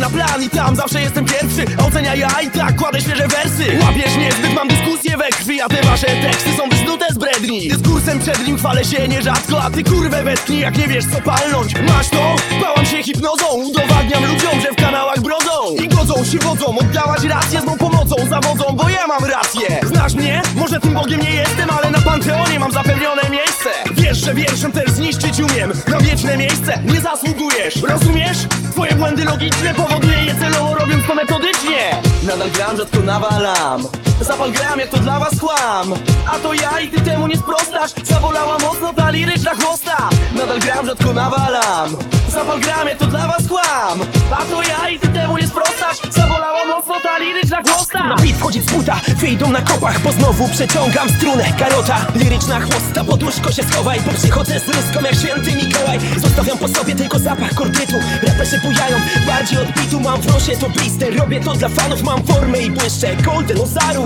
plan i tam zawsze jestem pierwszy. Ocenia ja i tak kładę świeże wersy. Łapiesz niezbyt, mam dyskusję we krwi A te wasze teksty są wysnute z bredni. Dyskursem przed nim chwalę się nierzadko A ty kurwę westchnij jak nie wiesz co palnąć. Masz to? Bałam się hipnozą. Udowadniam ludziom, że w kanałach brodzą. I godzą się wodzą, oddałaś rację z mą pomocą Zawodzą, bo ja mam rację. Znasz mnie? Może tym Bogiem nie jestem, ale na Panteonie mam zapewnione że wierszem też zniszczyć umiem. Na wieczne miejsce nie zasługujesz Rozumiesz? Twoje błędy logiczne powoduje je celowo robiąc to metodycznie. Nadal gram, rzadko nawalam. Zapal gram, jak to dla was kłam. A to ja i ty temu nie sprostasz. Zabolała mocno ta liryczna chłosta. Nadal gram, rzadko nawalam. Zapal gram, jak to dla was kłam. A to ja i ty temu nie sprostasz beat wchodzi z buta, wyjdą na kopach Bo znowu przeciągam strunę. Karota Liryczna chłosta, pod łóżko się schowaj Bo przychodzę z ruską jak święty Mikołaj. Zostawiam po sobie tylko zapach kordytu Raperzy bujają, bardziej od bitu Mam w nosie to blister, robię to dla fanów Mam formę i błyszczę, golden ozaru